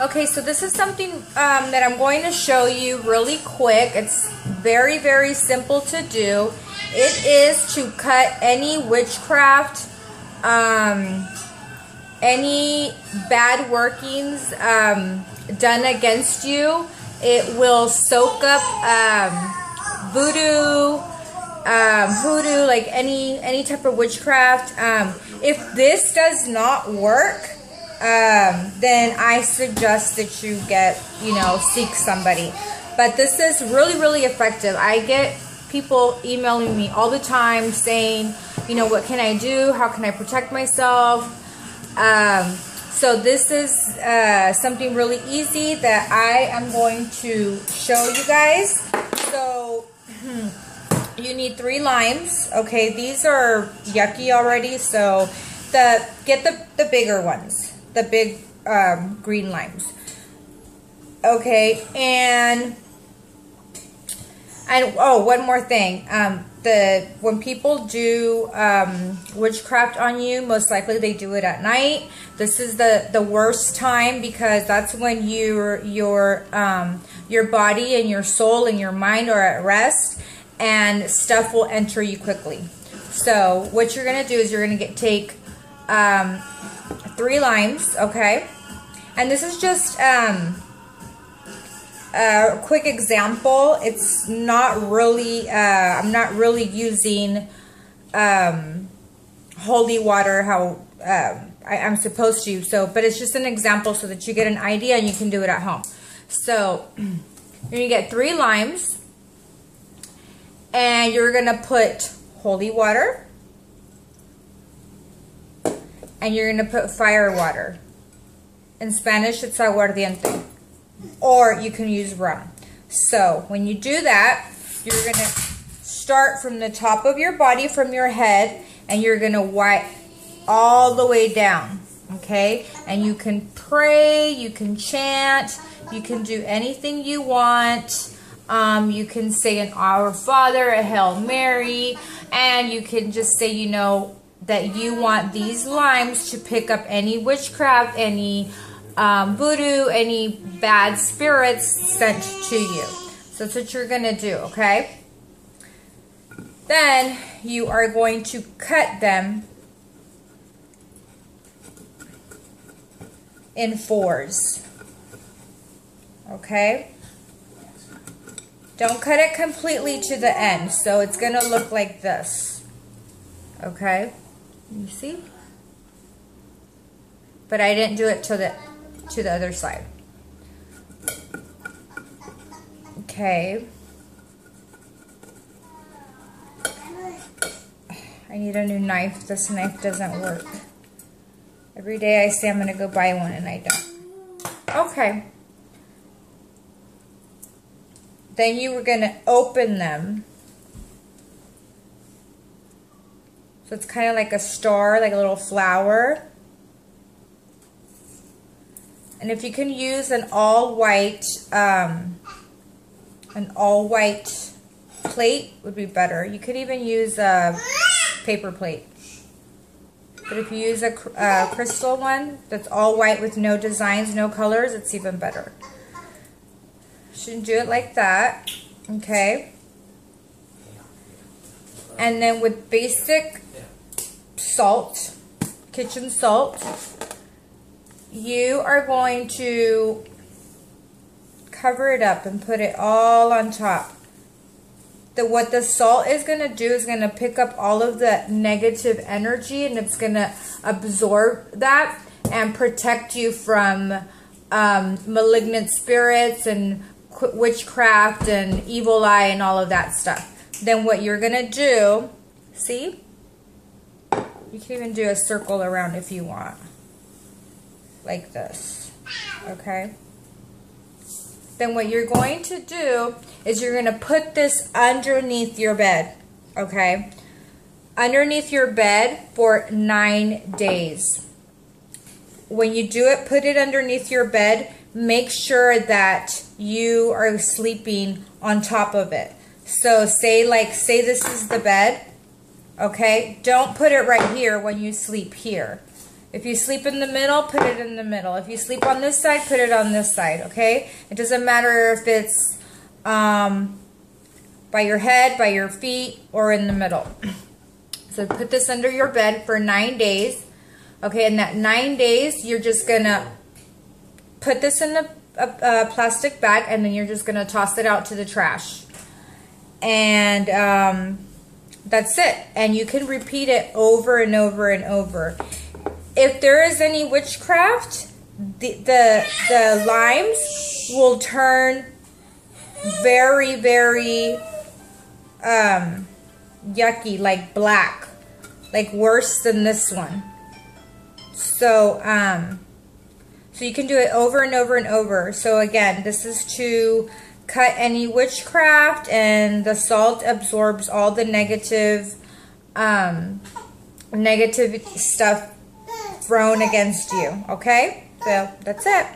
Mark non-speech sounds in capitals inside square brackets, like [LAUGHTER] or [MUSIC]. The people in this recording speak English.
Okay, so this is something um, that I'm going to show you really quick. It's very, very simple to do. It is to cut any witchcraft, um, any bad workings um, done against you. It will soak up um, voodoo, um, hoodoo, like any any type of witchcraft. Um, if this does not work, um, then I suggest that you get, you know, seek somebody. But this is really, really effective. I get people emailing me all the time saying, you know, what can I do? How can I protect myself? Um, so this is uh, something really easy that I am going to show you guys. So you need three limes. Okay, these are yucky already, so the get the, the bigger ones the big um, green limes. Okay, and and oh, one more thing. Um, the when people do um, witchcraft on you, most likely they do it at night. This is the the worst time because that's when your your um, your body and your soul and your mind are at rest, and stuff will enter you quickly. So what you're gonna do is you're gonna get take um, three limes, okay? And this is just um, a quick example. It's not really, uh, I'm not really using um, holy water how uh, I, am supposed to. So, but it's just an example so that you get an idea and you can do it at home. So, [CLEARS THROAT] you're to get three limes and you're to put holy water and you're going to put fire water. In Spanish, it's aguardiente. Or you can use rum. So when you do that, you're going to start from the top of your body, from your head, and you're going to wipe all the way down. Okay? And you can pray, you can chant, you can do anything you want. Um, you can say an Our Father, a Hail Mary, and you can just say, you know, that you want these limes to pick up any witchcraft, any um, voodoo, any bad spirits sent to you. So that's what you're going to do, okay? Then you are going to cut them in fours. Okay? Don't cut it completely to the end. So it's going to look like this. Okay? You see? But I didn't do it to the to the other side. Okay. I need a new knife. This knife doesn't work. Every day I say I'm going to go buy one and I don't. Okay. Then you were going to open them So it's kind of like a star, like a little flower. And if you can use an all white, um, an all white plate would be better. You could even use a paper plate. But if you use a crystal one that's all white with no designs, no colors, it's even better. Shouldn't do it like that. Okay. And then with basic salt, kitchen salt. You are going to cover it up and put it all on top. The, what the salt is going to do is going to pick up all of the negative energy and it's going to absorb that and protect you from um, malignant spirits and witchcraft and evil eye and all of that stuff. Then what you're going to do, see, you can even do a circle around if you want. Like this. Okay? Then what you're going to do is you're going to put this underneath your bed. Okay? Underneath your bed for nine days. When you do it, put it underneath your bed. Make sure that you are sleeping on top of it. So say like, say this is the bed Okay, don't put it right here when you sleep here. If you sleep in the middle, put it in the middle. If you sleep on this side, put it on this side, okay? It doesn't matter if it's um, by your head, by your feet, or in the middle. [CLEARS THROAT] So put this under your bed for nine days. Okay, in that nine days, you're just to put this in a, a, a, plastic bag and then you're just to toss it out to the trash. And um, that's it. And you can repeat it over and over and over. If there is any witchcraft, the, the, the limes will turn very, very um, yucky, like black, like worse than this one. So, um, so you can do it over and over and over. So again, this is to cut any witchcraft and the salt absorbs all the negative, um, negative stuff thrown against you. Okay? So that's it.